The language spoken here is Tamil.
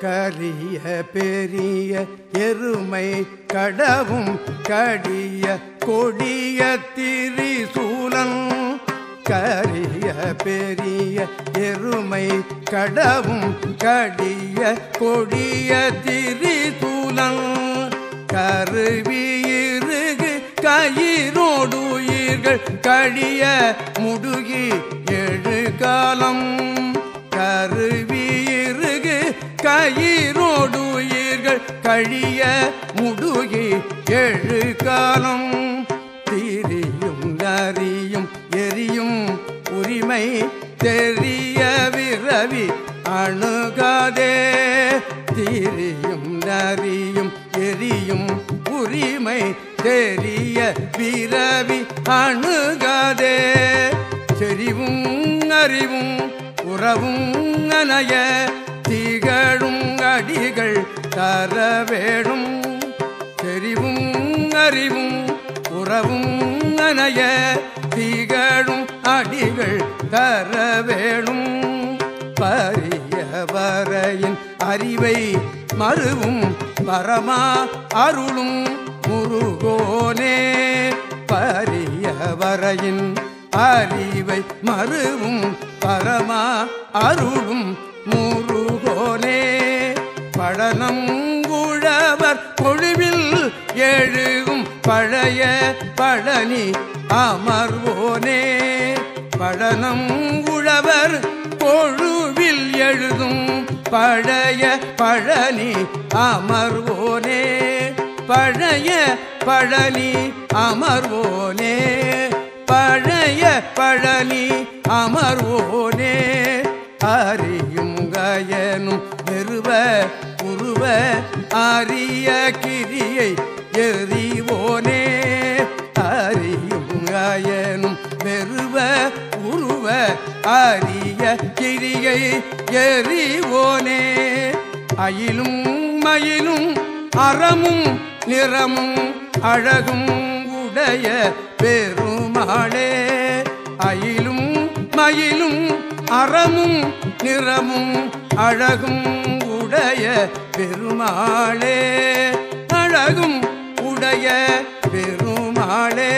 கரிய பெரிய எருமை கடவும் கடிய கொடிய திரிசூலன். கரிய பெரிய எருமை கடவும் கடிய கொடிய திரிசூலன். கருவியிருகு கயிரோடு உயிர்கள் கழிய முடுகி எழுகாலம். கருவி கயிரோடு உயிர்கள் கழிய முடுகி எழு காலம். தீரியும் நரியும் எரியும் உரிமை தெரிய விரவி அணுகாதே. தீரியும் நரியும் எரியும் உரிமை தெரிய விரவி அணுகாதே. செறிவும் அறிவும் உறவும் அணைய தர வேணும் தெரிவும் அறிவும் உறவும் அனைய திகழும் அடிகள் தர வேணும் பரிய வரையின் அறிவை மறுவும் பரமா அருளும் முருகோனே. பரிய வரையின் அறிவை மறுவும் பரமா அருளும் பழனம் உழவர் கொழுவில் எழுகும் பழைய பழனி அமர்வோனே. பழனம் உழவர் பொழுவில் எழுதும் பழைய பழனி அமர்வோனே. பழைய பழனி அமர்வோனே. பழைய பழனி அமர்வோனே. அறியும் கயனும் பெருவ அரிய கிரியை எறிவோனே. அறியும் அயனும் பெருவ உருவ அரிய கிரியை எறிவோனே. அயிலும் மயிலும் அறமும் நிறமும் அழகும் உடைய பெருமாளே. அயிலும் மயிலும் அறமும் நிறமும் அழகும் உடைய பெருமாளே அழகும் உடைய பெருமாளே.